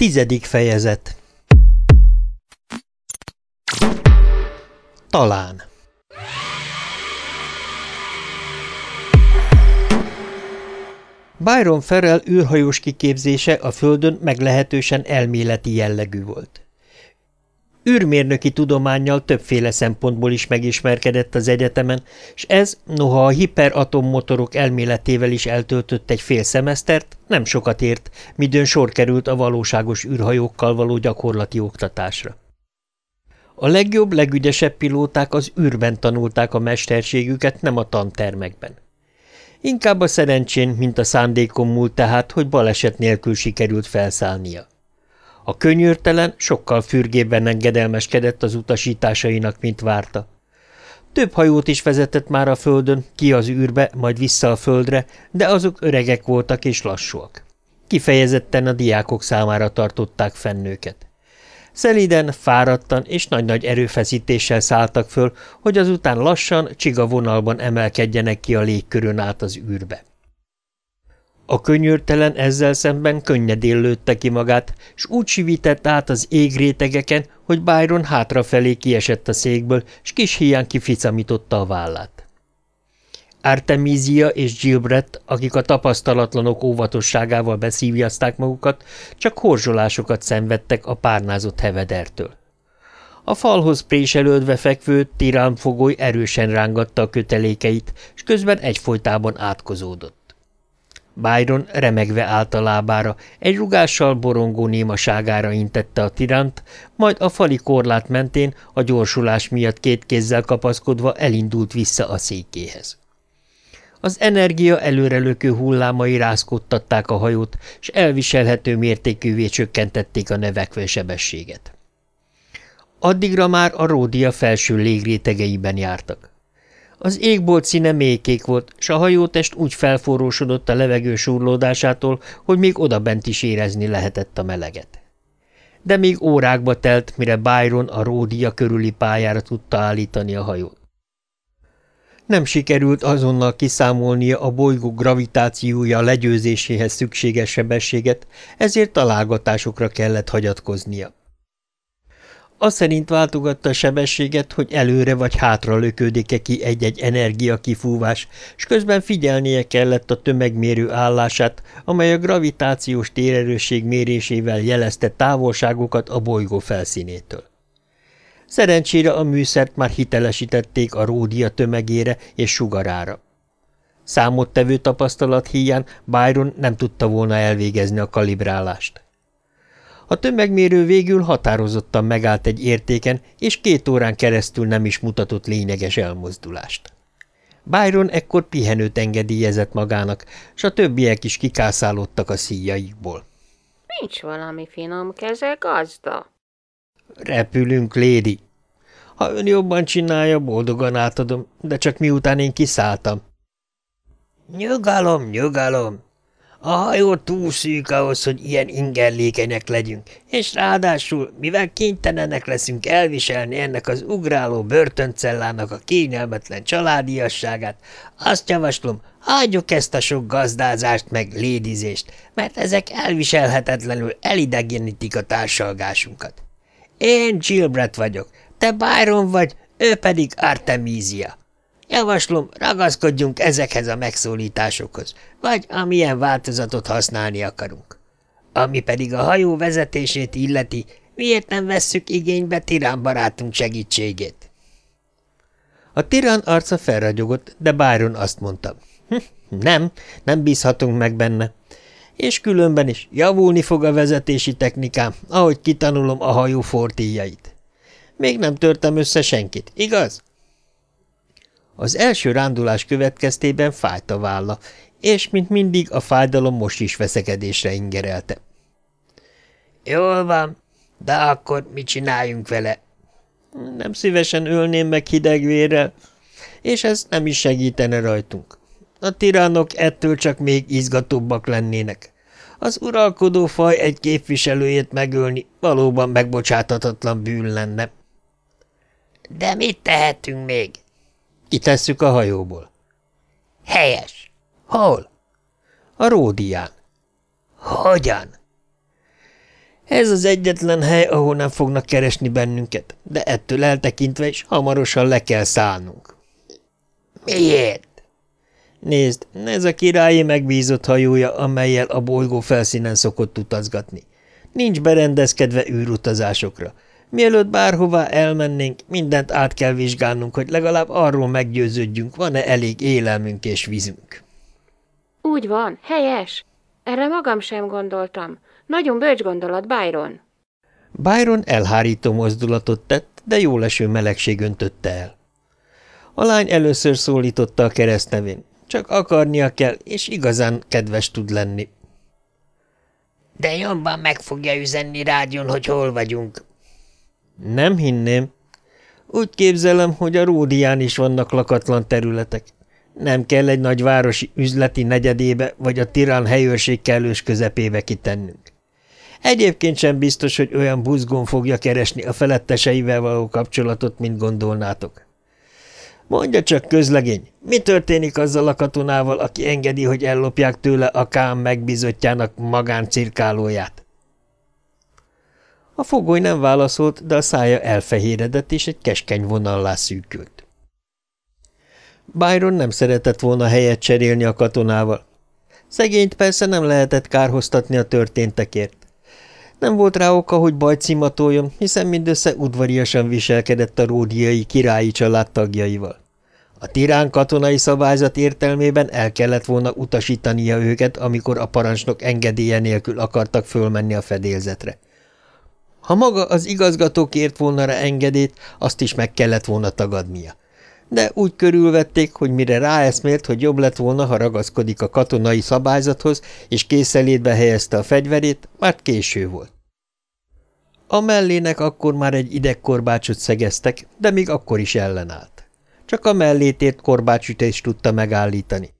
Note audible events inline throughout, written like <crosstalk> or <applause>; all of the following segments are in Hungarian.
Tizedik fejezet Talán Byron Ferrell űrhajós kiképzése a Földön meglehetősen elméleti jellegű volt. Űrmérnöki tudományjal többféle szempontból is megismerkedett az egyetemen, és ez, noha a hiperatommmotorok elméletével is eltöltött egy fél szemesztert, nem sokat ért, midőn sor került a valóságos űrhajókkal való gyakorlati oktatásra. A legjobb, legügyesebb pilóták az űrben tanulták a mesterségüket, nem a tantermekben. Inkább a szerencsén, mint a szándékon múlt tehát, hogy baleset nélkül sikerült felszállnia. A könyörtelen sokkal fürgébben engedelmeskedett az utasításainak, mint várta. Több hajót is vezetett már a földön, ki az űrbe, majd vissza a földre, de azok öregek voltak és lassúak. Kifejezetten a diákok számára tartották fenn őket. Szeliden, fáradtan és nagy-nagy erőfeszítéssel szálltak föl, hogy azután lassan, csiga vonalban emelkedjenek ki a légkörön át az űrbe. A könyörtelen ezzel szemben könnyedén lőtte ki magát, s úgy sivített át az égrétegeken, hogy Byron hátrafelé kiesett a székből, s kis hián kificamította a vállát. Artemisia és Gilbreth, akik a tapasztalatlanok óvatosságával beszívjazták magukat, csak horzsolásokat szenvedtek a párnázott hevedertől. A falhoz préselődve fekvő tiránfogoly erősen rángatta a kötelékeit, és közben egyfolytában átkozódott. Byron remegve állt a lábára, egy rugással borongó némaságára intette a tiránt, majd a fali korlát mentén a gyorsulás miatt két kézzel kapaszkodva elindult vissza a székéhez. Az energia előrelökő hullámai rázkódtatták a hajót, és elviselhető mértékűvé csökkentették a nevekvő sebességet. Addigra már a ródia felső légrétegeiben jártak. Az égbolt színe mélykék volt, s a hajótest úgy felforrósodott a levegő súrlódásától, hogy még odabent is érezni lehetett a meleget. De még órákba telt, mire Byron a ródia körüli pályára tudta állítani a hajót. Nem sikerült azonnal kiszámolnia a bolygó gravitációja legyőzéséhez szükséges sebességet, ezért találgatásokra kellett hagyatkoznia. Az szerint váltogatta a sebességet, hogy előre vagy hátra lökődik-e ki egy-egy energiakifúvás, és közben figyelnie kellett a tömegmérő állását, amely a gravitációs térerősség mérésével jelezte távolságokat a bolygó felszínétől. Szerencsére a műszert már hitelesítették a ródia tömegére és sugarára. Számottevő tapasztalat híján Byron nem tudta volna elvégezni a kalibrálást. A tömegmérő végül határozottan megállt egy értéken, és két órán keresztül nem is mutatott lényeges elmozdulást. Byron ekkor pihenőt engedélyezett magának, s a többiek is kikászálódtak a szíjaikból. – Nincs valami finom keze, gazda? Repülünk, Lédi. Ha ön jobban csinálja, boldogan átadom, de csak miután én kiszálltam. Nyugalom, nyugalom. A hajó túl szűk ahhoz, hogy ilyen ingerlékenyek legyünk, és ráadásul, mivel kénytelenek leszünk elviselni ennek az ugráló börtöncellának a kényelmetlen családiasságát, azt javaslom, hagyjuk ezt a sok gazdázást meg lédizést, mert ezek elviselhetetlenül elidegenítik a társalgásunkat. Én Gilbert vagyok, te Byron vagy, ő pedig Artemisia. Javaslom, ragaszkodjunk ezekhez a megszólításokhoz, vagy amilyen változatot használni akarunk. Ami pedig a hajó vezetését illeti, miért nem vesszük igénybe Tirán barátunk segítségét? A Tirán arca felragyogott, de Byron azt mondta. Hm, nem, nem bízhatunk meg benne. És különben is javulni fog a vezetési technikám, ahogy kitanulom a hajó fortíjait. Még nem törtem össze senkit, igaz? Az első rándulás következtében fájt a válla, és mint mindig a fájdalom most is veszekedésre ingerelte. Jól van, de akkor mit csináljunk vele? Nem szívesen ölném meg hidegvérrel, és ez nem is segítene rajtunk. A tiránok ettől csak még izgatóbbak lennének. Az uralkodó faj egy képviselőjét megölni valóban megbocsátatatlan bűn lenne. De mit tehetünk még? Kitesszük a hajóból. Helyes. Hol? A ródián. Hogyan? Ez az egyetlen hely, ahol nem fognak keresni bennünket, de ettől eltekintve is hamarosan le kell szállnunk. Miért? Nézd, ez a királyi megbízott hajója, amelyel a bolygó felszínen szokott utazgatni. Nincs berendezkedve űrutazásokra. Mielőtt bárhová elmennénk, mindent át kell vizsgálnunk, hogy legalább arról meggyőződjünk, van-e elég élelmünk és vízünk. Úgy van, helyes. Erre magam sem gondoltam. Nagyon bölcs gondolat, Byron. Byron elhárító mozdulatot tett, de jó leső melegség öntötte el. A lány először szólította a keresztnevén. Csak akarnia kell, és igazán kedves tud lenni. De jobban meg fogja üzenni rádión, hogy hol vagyunk. Nem hinném. Úgy képzelem, hogy a Ródián is vannak lakatlan területek. Nem kell egy nagy városi üzleti negyedébe, vagy a tirán helyőrség kellős közepébe kitennünk. Egyébként sem biztos, hogy olyan buzgón fogja keresni a feletteseivel való kapcsolatot, mint gondolnátok. Mondja csak, közlegény, mi történik azzal a katonával, aki engedi, hogy ellopják tőle a kám megbízottjának magáncirkálóját? A fogoly nem válaszolt, de a szája elfehéredett, és egy keskeny vonallá szűkült. Byron nem szeretett volna helyet cserélni a katonával. Szegényt persze nem lehetett kárhoztatni a történtekért. Nem volt rá oka, hogy bajt hiszen mindössze udvariasan viselkedett a ródiai királyi család tagjaival. A tirán katonai szabályzat értelmében el kellett volna utasítania őket, amikor a parancsnok engedélye nélkül akartak fölmenni a fedélzetre. Ha maga az igazgató kért volna rá engedélyt, azt is meg kellett volna tagadnia. De úgy körülvették, hogy mire ráeszmélt, hogy jobb lett volna, ha ragaszkodik a katonai szabályzathoz, és készelétbe helyezte a fegyverét, már késő volt. A mellének akkor már egy idegkorbácsot szegeztek, de még akkor is ellenállt. Csak a mellétért korbácsütést tudta megállítani.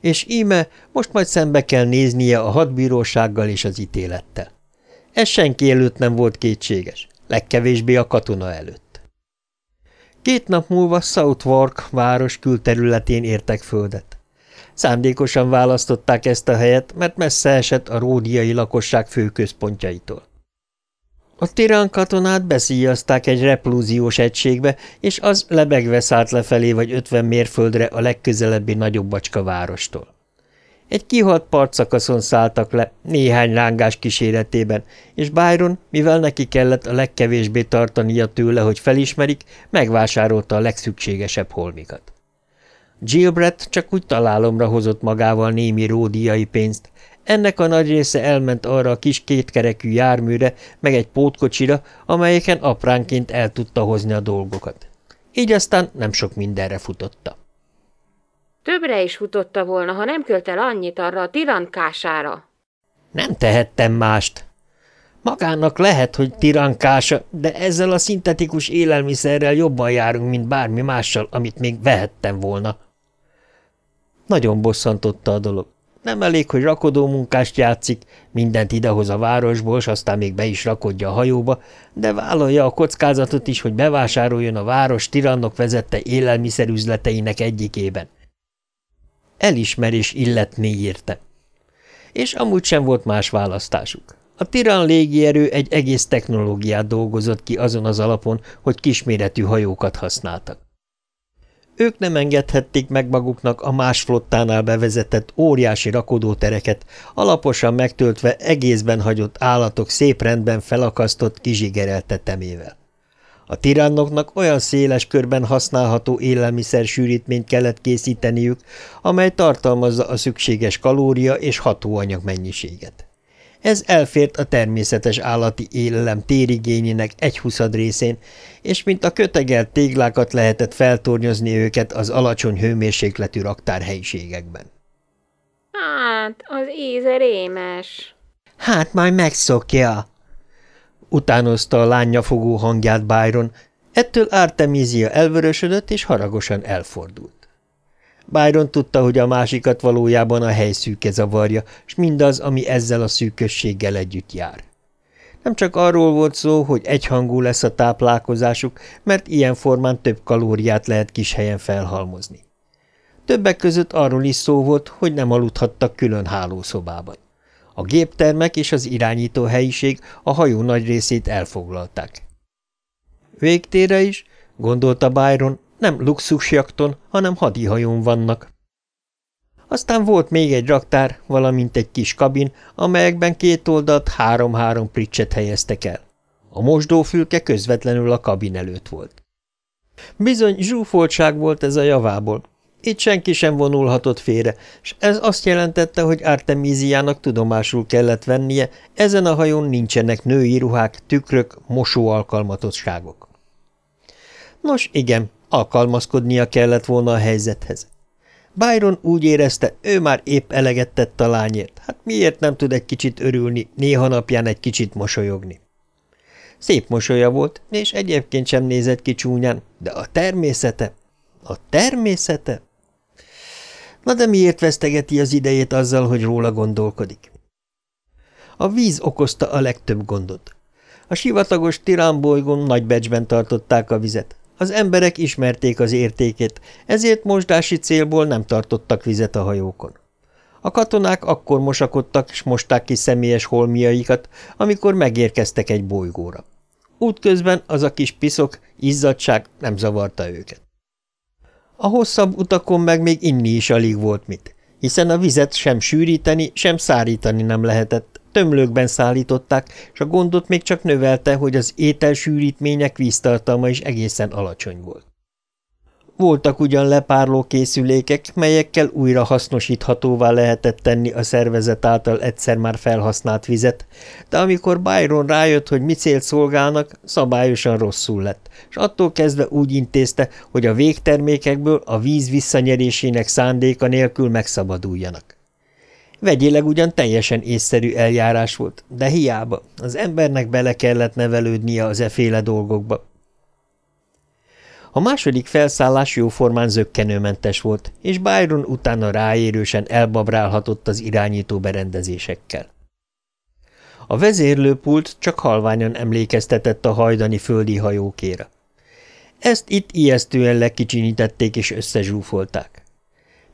És íme most majd szembe kell néznie a hadbírósággal és az ítélettel. Ez senki előtt nem volt kétséges, legkevésbé a katona előtt. Két nap múlva Southwark város külterületén értek földet. Szándékosan választották ezt a helyet, mert messze esett a ródiai lakosság főközpontjaitól. A tirán katonát beszíjazták egy replúziós egységbe, és az lebegve szállt lefelé vagy ötven mérföldre a legközelebbi nagyobb bacska várostól. Egy kihalt partszakaszon szálltak le, néhány rángás kíséretében, és Byron, mivel neki kellett a legkevésbé tartania tőle, hogy felismerik, megvásárolta a legszükségesebb holmikat. Gilbreth csak úgy találomra hozott magával némi ródiai pénzt, ennek a nagy része elment arra a kis kétkerekű járműre, meg egy pótkocsira, amelyeken apránként el tudta hozni a dolgokat. Így aztán nem sok mindenre futotta. Többre is futotta volna, ha nem költ el annyit arra a tirankkására. Nem tehettem mást. Magának lehet, hogy tirankása, de ezzel a szintetikus élelmiszerrel jobban járunk, mint bármi mással, amit még vehettem volna. Nagyon bosszantotta a dolog. Nem elég, hogy rakodó munkást játszik, mindent idehoz a városból, s aztán még be is rakodja a hajóba, de vállalja a kockázatot is, hogy bevásároljon a város tirannok vezette élelmiszerüzleteinek egyikében. Elismerés illetné írte. És amúgy sem volt más választásuk. A Tiran légierő egy egész technológiát dolgozott ki azon az alapon, hogy kisméretű hajókat használtak. Ők nem engedhették meg maguknak a más flottánál bevezetett óriási rakodótereket, alaposan megtöltve egészben hagyott állatok szép rendben felakasztott kizsigerelt tetemével. A tirannoknak olyan széles körben használható élelmiszer sűrítményt kellett készíteniük, amely tartalmazza a szükséges kalória és hatóanyag mennyiséget. Ez elfért a természetes állati élelem térigényének egy huszad részén, és mint a kötegelt téglákat lehetett feltornyozni őket az alacsony hőmérsékletű raktárhelyiségekben. Hát, az íze rémes. Hát majd megszokja, utánozta a lánynyafogó hangját Byron, ettől Artemisia elvörösödött és haragosan elfordult. Byron tudta, hogy a másikat valójában a hely szűke zavarja, s mindaz, ami ezzel a szűkösséggel együtt jár. Nem csak arról volt szó, hogy egyhangú lesz a táplálkozásuk, mert ilyen formán több kalóriát lehet kis helyen felhalmozni. Többek között arról is szó volt, hogy nem aludhattak külön hálószobában. A géptermek és az irányító helyiség a hajó nagy részét elfoglalták. Végtére is, gondolta Byron, nem luxusjakton, hanem hadihajón vannak. Aztán volt még egy raktár, valamint egy kis kabin, amelyekben két oldalt három-három pricset helyeztek el. A mosdófülke közvetlenül a kabin előtt volt. Bizony zsúfoltság volt ez a javából. Itt senki sem vonulhatott félre, és ez azt jelentette, hogy Artemíziának tudomásul kellett vennie, ezen a hajón nincsenek női ruhák, tükrök, mosó alkalmatosságok. Nos, igen, alkalmazkodnia kellett volna a helyzethez. Byron úgy érezte, ő már épp eleget tett a lányért, hát miért nem tud egy kicsit örülni, néha napján egy kicsit mosolyogni. Szép mosolya volt, és egyébként sem nézett ki csúnyán, de a természete, a természete... Na de miért vesztegeti az idejét azzal, hogy róla gondolkodik? A víz okozta a legtöbb gondot. A sivatagos tiránbolygón nagy becsben tartották a vizet, az emberek ismerték az értékét, ezért mosdási célból nem tartottak vizet a hajókon. A katonák akkor mosakodtak és mosták ki személyes holmiaikat, amikor megérkeztek egy bolygóra. Útközben az a kis piszok, izzadság nem zavarta őket. A hosszabb utakon meg még inni is alig volt mit, hiszen a vizet sem sűríteni, sem szárítani nem lehetett, Tömlőkben szállították, és a gondot még csak növelte, hogy az ételsűrítmények víztartalma is egészen alacsony volt. Voltak ugyan lepárló készülékek, melyekkel újra hasznosíthatóvá lehetett tenni a szervezet által egyszer már felhasznált vizet, de amikor Byron rájött, hogy mi célt szolgálnak, szabályosan rosszul lett, és attól kezdve úgy intézte, hogy a végtermékekből a víz visszanyerésének szándéka nélkül megszabaduljanak. Vegyileg ugyan teljesen észszerű eljárás volt, de hiába, az embernek bele kellett nevelődnie az eféle dolgokba. A második felszállás jóformán zöggenőmentes volt, és Byron utána ráérősen elbabrálhatott az irányító berendezésekkel. A vezérlőpult csak halványan emlékeztetett a hajdani földi hajókéra. Ezt itt ijesztően lekicsinítették és összezsúfolták.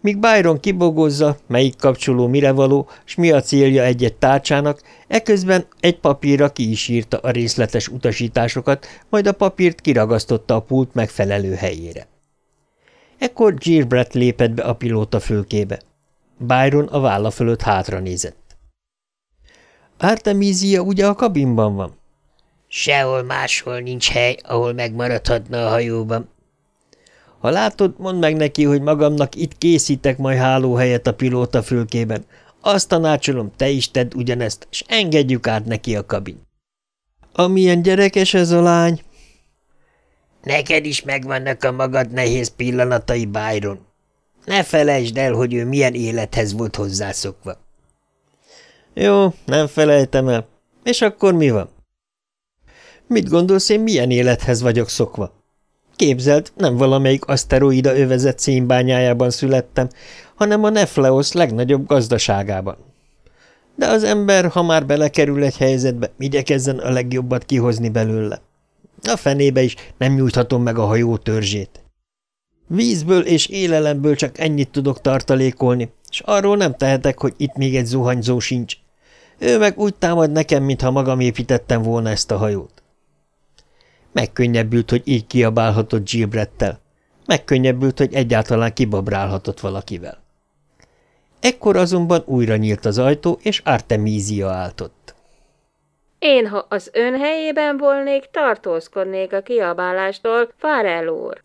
Míg Byron kibogozza, melyik kapcsoló mire való, s mi a célja egy-egy tárcsának, eközben egy papírra ki is írta a részletes utasításokat, majd a papírt kiragasztotta a pult megfelelő helyére. Ekkor Gilbert lépett be a pilóta fülkébe. Byron a válla fölött hátra nézett. Artemisia ugye a kabinban van? Sehol máshol nincs hely, ahol megmaradhatna a hajóban, ha látod, mondd meg neki, hogy magamnak itt készítek majd hálóhelyet a pilóta fülkében. Azt tanácsolom, te is tedd ugyanezt, és engedjük át neki a kabin. Amilyen gyerekes ez a lány. Neked is megvannak a magad nehéz pillanatai, Byron. Ne felejtsd el, hogy ő milyen élethez volt hozzászokva. Jó, nem felejtem el. És akkor mi van? Mit gondolsz, én milyen élethez vagyok szokva? Képzelt, nem valamelyik aszteroida övezet szénbányájában születtem, hanem a Nefleosz legnagyobb gazdaságában. De az ember, ha már belekerül egy helyzetbe, igyekezzen a legjobbat kihozni belőle. A fenébe is nem nyújthatom meg a hajó törzsét. Vízből és élelemből csak ennyit tudok tartalékolni, és arról nem tehetek, hogy itt még egy zuhanyzó sincs. Ő meg úgy támad nekem, mintha magam építettem volna ezt a hajót. Megkönnyebbült, hogy így kiabálhatott Gilbrettel. Megkönnyebbült, hogy egyáltalán kibabrálhatott valakivel. Ekkor azonban újra nyílt az ajtó, és Artemisia áltott. Én, ha az ön helyében volnék, tartózkodnék a kiabálástól, Farel úr.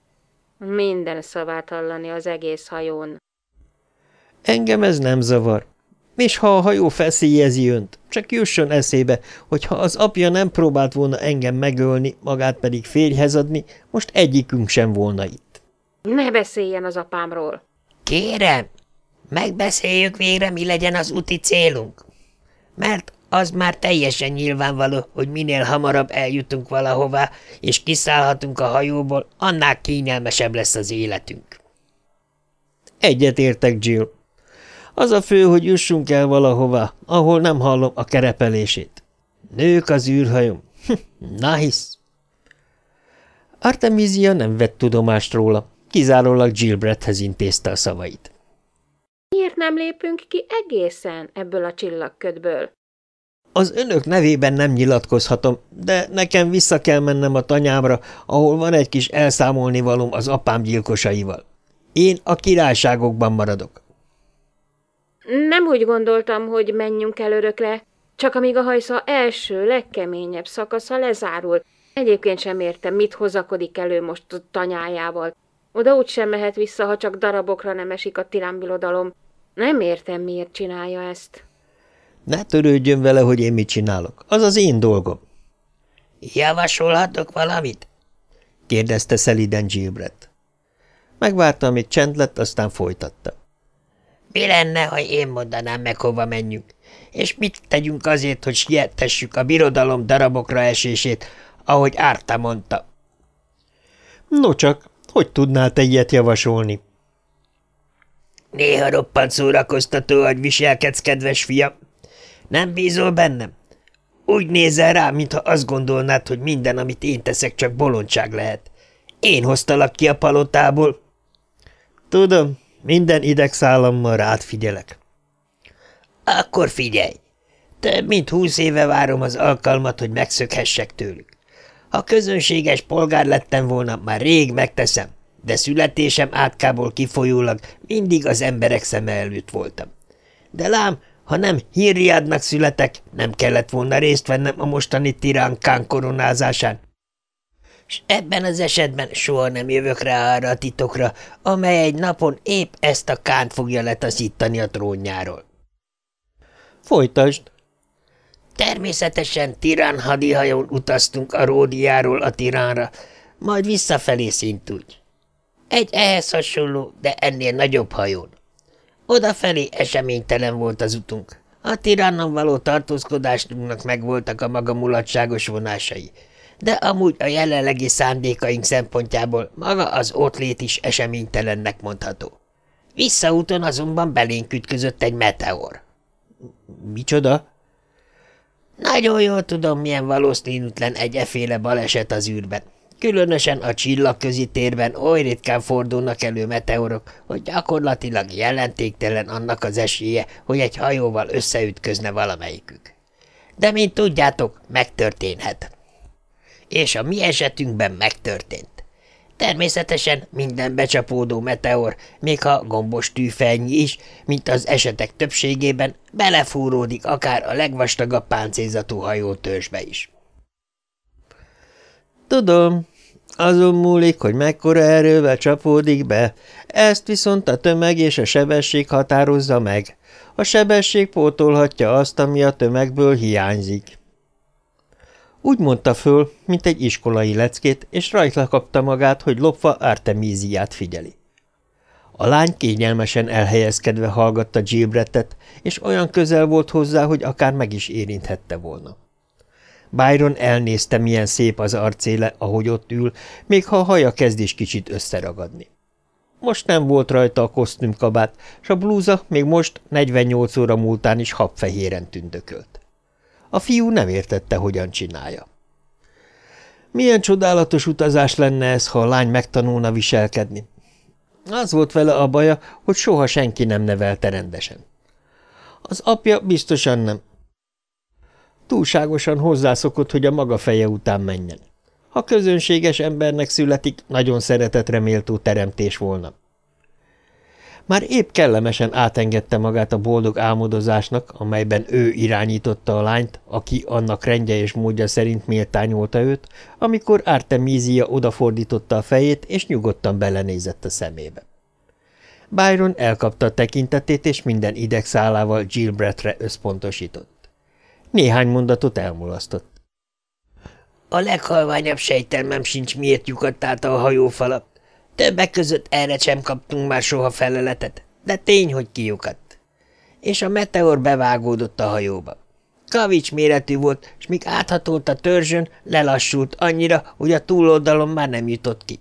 Minden szavát hallani az egész hajón. Engem ez nem zavar. És ha a hajó feszélyezi önt, csak jusson eszébe, hogy ha az apja nem próbált volna engem megölni, magát pedig férjhez adni, most egyikünk sem volna itt. Ne beszéljen az apámról. Kérem, megbeszéljük végre, mi legyen az úti célunk. Mert az már teljesen nyilvánvaló, hogy minél hamarabb eljutunk valahová, és kiszállhatunk a hajóból, annál kényelmesebb lesz az életünk. Egyet értek, Jill. Az a fő, hogy jussunk el valahova, ahol nem hallom a kerepelését. Nők az űrhajom. Na hisz. Artemisia nem vett tudomást róla, kizárólag Gilbrethez intézte a szavait. Miért nem lépünk ki egészen ebből a csillagködből? Az önök nevében nem nyilatkozhatom, de nekem vissza kell mennem a tanyámra, ahol van egy kis elszámolnivalom az apám gyilkosaival. Én a királyságokban maradok. Nem úgy gondoltam, hogy menjünk el örökre, csak amíg a hajsza első, legkeményebb szakasza lezárul. Egyébként sem értem, mit hozakodik elő most a tanyájával. Oda úgy sem mehet vissza, ha csak darabokra nem esik a tiránbilodalom. Nem értem, miért csinálja ezt. Ne törődjön vele, hogy én mit csinálok. Az az én dolgom. Javasolhatok valamit? kérdezte szeliden Gilbert. Megvárta, amíg csend lett, aztán folytatta. Mi lenne, ha én mondanám meg, hova menjünk? És mit tegyünk azért, hogy siettessük a birodalom darabokra esését, ahogy Árta mondta? No csak, hogy tudnál te ilyet javasolni? Néha roppant szórakoztató, hogy viselkedsz, kedves fia. Nem bízol bennem? Úgy nézel rá, mintha azt gondolnád, hogy minden, amit én teszek, csak bolondság lehet. Én hoztalak ki a palotából. Tudom, minden idegszállammal rád figyelek. Akkor figyelj! Több mint húsz éve várom az alkalmat, hogy megszökhessek tőlük. Ha közönséges polgár lettem volna, már rég megteszem, de születésem átkából kifolyólag mindig az emberek szeme előtt voltam. De lám, ha nem hírriadnak születek, nem kellett volna részt vennem a mostani tiránkán koronázásán. És ebben az esetben soha nem jövök rá arra a titokra, amely egy napon épp ezt a kánt fogja letaszítani a trónjáról. Folytasd! Természetesen tirán hadihajón utaztunk a Ródiáról a tiránra, majd visszafelé szintúgy. Egy ehhez hasonló, de ennél nagyobb hajón. Odafelé eseménytelen volt az utunk. A tirannon való tartózkodásunknak megvoltak a maga mulatságos vonásai, de amúgy a jelenlegi szándékaink szempontjából maga az lét is eseménytelennek mondható. Visszaúton azonban belénk ütközött egy meteor. – Micsoda? Nagyon jól tudom, milyen valószínűtlen egy eféle baleset az űrben. Különösen a csillagközi térben oly ritkán fordulnak elő meteorok, hogy gyakorlatilag jelentéktelen annak az esélye, hogy egy hajóval összeütközne valamelyikük. De, mint tudjátok, megtörténhet. És a mi esetünkben megtörtént. Természetesen minden becsapódó meteor, még ha gombos tűfejnyi is, mint az esetek többségében, belefúródik akár a legvastagabb páncélzatú hajótörzsbe is. Tudom, azon múlik, hogy mekkora erővel csapódik be, ezt viszont a tömeg és a sebesség határozza meg. A sebesség pótolhatja azt, ami a tömegből hiányzik. Úgy mondta föl, mint egy iskolai leckét, és rajta kapta magát, hogy lopva Artemíziát figyeli. A lány kényelmesen elhelyezkedve hallgatta Gilbrettet, és olyan közel volt hozzá, hogy akár meg is érinthette volna. Byron elnézte, milyen szép az arcéle, ahogy ott ül, még ha a haja kezd is kicsit összeragadni. Most nem volt rajta a kosztümkabát, s a blúza még most 48 óra múltán is habfehéren tündökölt. A fiú nem értette, hogyan csinálja. Milyen csodálatos utazás lenne ez, ha a lány megtanulna viselkedni. Az volt vele a baja, hogy soha senki nem nevelte rendesen. Az apja biztosan nem, Túlságosan hozzászokott, hogy a maga feje után menjen. Ha közönséges embernek születik, nagyon szeretetre méltó teremtés volna. Már épp kellemesen átengedte magát a boldog álmodozásnak, amelyben ő irányította a lányt, aki annak rendje és módja szerint méltányolta őt, amikor Artemisia odafordította a fejét, és nyugodtan belenézett a szemébe. Byron elkapta a tekintetét, és minden idegszálával Gilbretre összpontosított. Néhány mondatot elmulasztott. A leghalványabb sejtelmem sincs, miért lyukadt át a hajófala. Többek között erre sem kaptunk már soha feleletet, de tény, hogy kiukadt. És a meteor bevágódott a hajóba. Kavics méretű volt, és míg áthatolt a törzsön, lelassult annyira, hogy a túloldalon már nem jutott ki.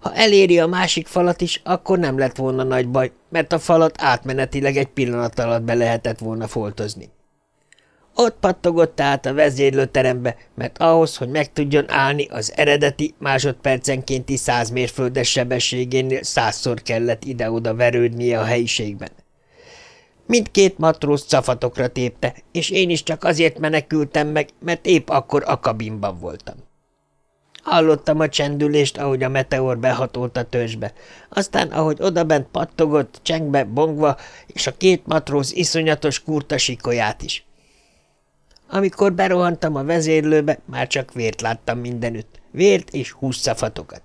Ha eléri a másik falat is, akkor nem lett volna nagy baj, mert a falat átmenetileg egy pillanat alatt be lehetett volna foltozni. Ott pattogott át a vezérlőterembe, mert ahhoz, hogy meg tudjon állni, az eredeti másodpercenkénti száz mérföldes sebességénél százszor kellett ide-oda verődnie a helyiségben. Mindkét matróz cafatokra tépte, és én is csak azért menekültem meg, mert épp akkor a kabinban voltam. Hallottam a csendülést, ahogy a meteor behatolt a törzsbe, aztán ahogy odabent pattogott, csengbe, bongva, és a két matróz iszonyatos kurta sikolyát is. Amikor berohantam a vezérlőbe, már csak vért láttam mindenütt, vért és húszszafatokat.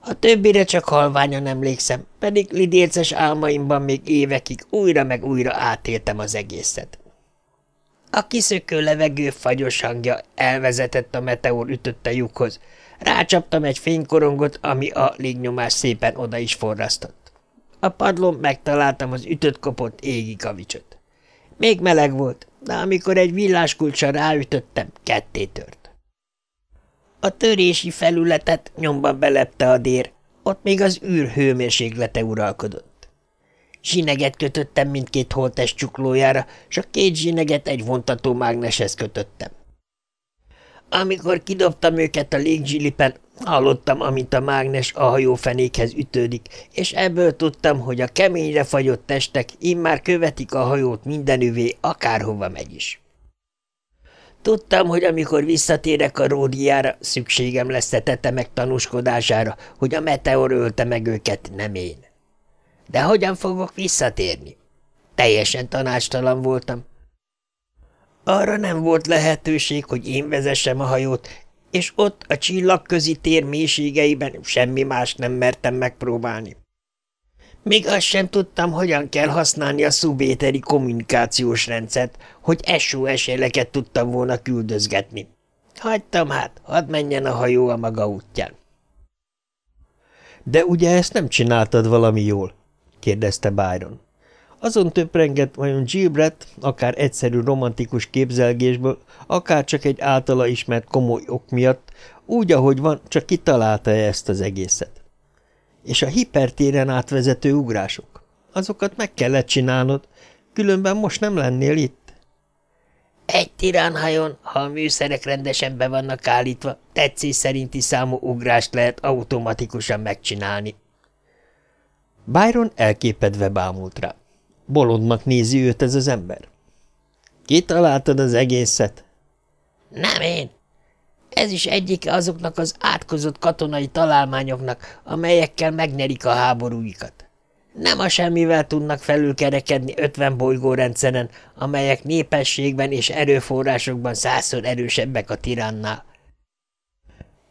A többire csak halványan emlékszem, pedig lidérces álmaimban még évekig újra meg újra átéltem az egészet. A kiszökő levegő fagyos hangja elvezetett a meteor ütötte lyukhoz. Rácsaptam egy fénykorongot, ami a légnyomás szépen oda is forrasztott. A padlón megtaláltam az ütött kopott égi kavicsot. Még meleg volt, de amikor egy villáskulcsra ráütöttem, ketté tört. A törési felületet nyomban belepte a dér, ott még az űr hőmérséklete uralkodott. Zsineget kötöttem mindkét holtest csuklójára, és a két zsineget egy vontató mágneshez kötöttem. Amikor kidobtam őket a légzsilipen, hallottam, amint a mágnes a hajófenékhez ütődik, és ebből tudtam, hogy a keményre fagyott testek immár követik a hajót mindenüvé, akárhova megy is. Tudtam, hogy amikor visszatérek a ródiára, szükségem lesz a tetemek tanúskodására, hogy a meteor ölte meg őket, nem én. De hogyan fogok visszatérni? Teljesen tanástalan voltam. Arra nem volt lehetőség, hogy én vezessem a hajót, és ott a csillagközi tér mélységeiben semmi más nem mertem megpróbálni. Még azt sem tudtam, hogyan kell használni a szubéteri kommunikációs rendszert, hogy SOS jeleket tudtam volna küldözgetni. Hagytam hát, hadd menjen a hajó a maga útján. De ugye ezt nem csináltad valami jól? kérdezte Byron. Azon töprengett, vajon Gilbreth, akár egyszerű romantikus képzelgésből, akár csak egy általa ismert komoly ok miatt, úgy, ahogy van, csak kitalálta-e ezt az egészet. És a hipertéren átvezető ugrások? Azokat meg kellett csinálnod, különben most nem lennél itt. Egy tiránhajón, ha a műszerek rendesen be vannak állítva, tetszés szerinti számú ugrást lehet automatikusan megcsinálni. Byron elképedve bámult rá. Bolondnak nézi őt ez az ember. Kitaláltad az egészet? Nem én. Ez is egyike azoknak az átkozott katonai találmányoknak, amelyekkel megnyerik a háborúikat. Nem a semmivel tudnak felülkerekedni ötven bolygórendszeren, amelyek népességben és erőforrásokban százszor erősebbek a tiránnál.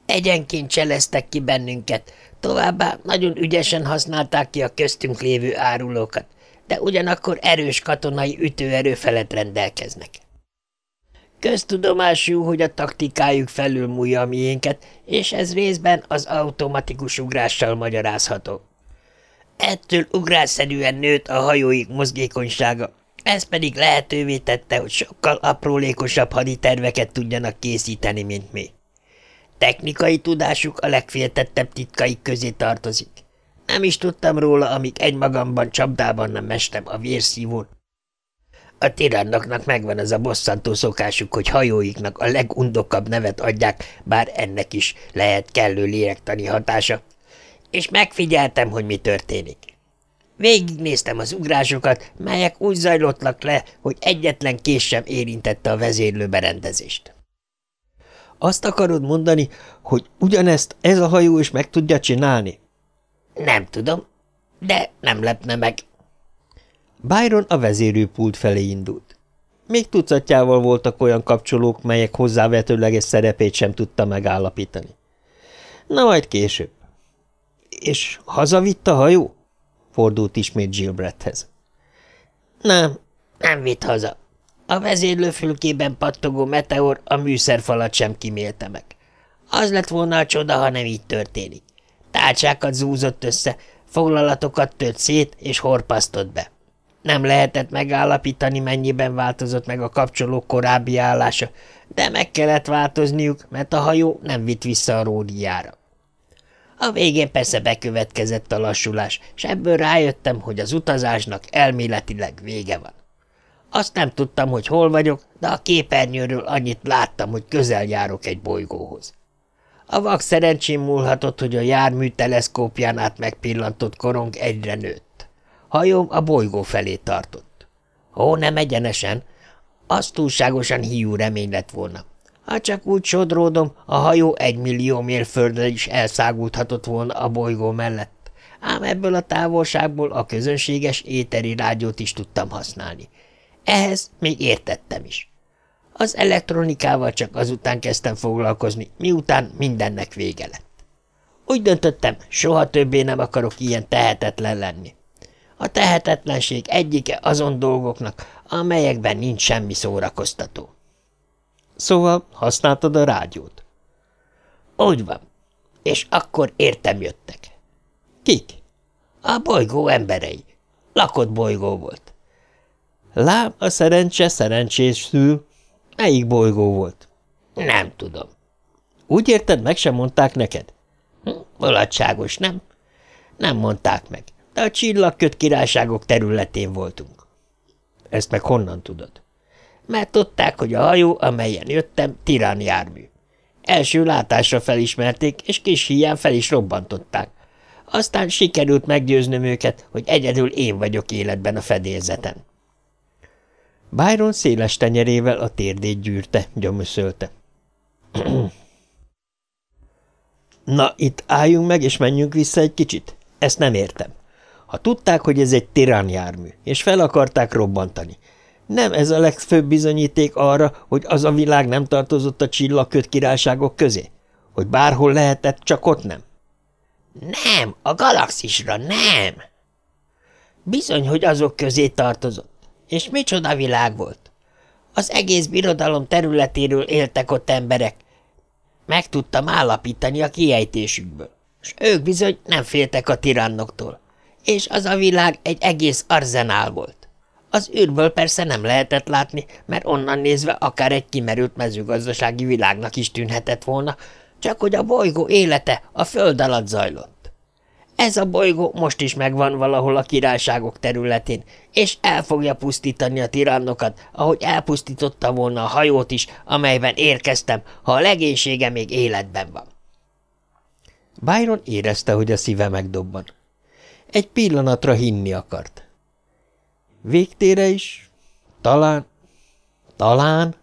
Egyenként cseleztek ki bennünket, továbbá nagyon ügyesen használták ki a köztünk lévő árulókat, de ugyanakkor erős katonai ütőerő felett rendelkeznek. Köztudomású, hogy a taktikájuk felülmúlja a miénket, és ez részben az automatikus ugrással magyarázható. Ettől ugrásszerűen nőtt a hajóik mozgékonysága, ez pedig lehetővé tette, hogy sokkal aprólékosabb haditerveket tudjanak készíteni, mint mi. Technikai tudásuk a legféltettebb titkaik közé tartozik. Nem is tudtam róla, amíg egymagamban csapdában nem mestem a vérszívón, a tirannoknak megvan az a bosszantó szokásuk, hogy hajóiknak a legundokabb nevet adják, bár ennek is lehet kellő lélektani hatása. És megfigyeltem, hogy mi történik. Végignéztem az ugrásokat, melyek úgy zajlottak le, hogy egyetlen kés sem érintette a vezérlő berendezést. Azt akarod mondani, hogy ugyanezt ez a hajó is meg tudja csinálni? Nem tudom, de nem lepne meg. Byron a vezérőpult felé indult. Még tucatjával voltak olyan kapcsolók, melyek hozzávetőleges szerepét sem tudta megállapítani. Na majd később. És hazavitt a hajó? Fordult ismét Gilbretthez. Nem, nem vitt haza. A vezérlőfülkében pattogó meteor a műszerfalat sem kimélte meg. Az lett volna a csoda, ha nem így történik. Tárcsákat zúzott össze, foglalatokat tört szét és horpasztott be. Nem lehetett megállapítani, mennyiben változott meg a kapcsolók korábbi állása, de meg kellett változniuk, mert a hajó nem vitt vissza a ródiára. A végén persze bekövetkezett a lassulás, és ebből rájöttem, hogy az utazásnak elméletileg vége van. Azt nem tudtam, hogy hol vagyok, de a képernyőről annyit láttam, hogy közel járok egy bolygóhoz. A vak szerencsém múlhatott, hogy a jármű teleszkópján át megpillantott korong egyre nőtt. Hajóm a bolygó felé tartott. Ó, nem egyenesen, az túlságosan hiú remény lett volna. Ha csak úgy sodródom, a hajó egy millió mérföldre is elszágulthatott volna a bolygó mellett, ám ebből a távolságból a közönséges éteri rádiót is tudtam használni. Ehhez még értettem is. Az elektronikával csak azután kezdtem foglalkozni, miután mindennek vége lett. Úgy döntöttem, soha többé nem akarok ilyen tehetetlen lenni. A tehetetlenség egyike azon dolgoknak, amelyekben nincs semmi szórakoztató. Szóval használtad a rádiót? Úgy van. És akkor értem jöttek. Kik? A bolygó emberei. Lakott bolygó volt. Lám a szerencse szerencsés szül. Melyik bolygó volt? Nem tudom. Úgy érted, meg sem mondták neked? Mulatságos, nem? Nem mondták meg, de a csillagköt királyságok területén voltunk. Ezt meg honnan tudod? Mert tudták, hogy a hajó, amelyen jöttem, tirán jármű. Első látásra felismerték, és kis hiány fel is robbantották. Aztán sikerült meggyőznöm őket, hogy egyedül én vagyok életben a fedélzeten. Byron széles tenyerével a térdét gyűrte, gyömöszölte. <clears throat> Na, itt álljunk meg, és menjünk vissza egy kicsit. Ezt nem értem. Ha tudták, hogy ez egy tiránjármű, és fel akarták robbantani, nem ez a legfőbb bizonyíték arra, hogy az a világ nem tartozott a csillagköt királyságok közé? Hogy bárhol lehetett, csak ott nem? Nem, a galaxisra nem. Bizony, hogy azok közé tartozott. És micsoda világ volt. Az egész birodalom területéről éltek ott emberek. Meg tudtam állapítani a kiejtésükből. És ők bizony nem féltek a tirannoktól. És az a világ egy egész arzenál volt. Az űrből persze nem lehetett látni, mert onnan nézve akár egy kimerült mezőgazdasági világnak is tűnhetett volna, csak hogy a bolygó élete a föld alatt zajlott. Ez a bolygó most is megvan valahol a királyságok területén, és el fogja pusztítani a tirannokat, ahogy elpusztította volna a hajót is, amelyben érkeztem, ha a legénysége még életben van. Byron érezte, hogy a szíve megdobban. Egy pillanatra hinni akart. Végtére is? Talán? Talán?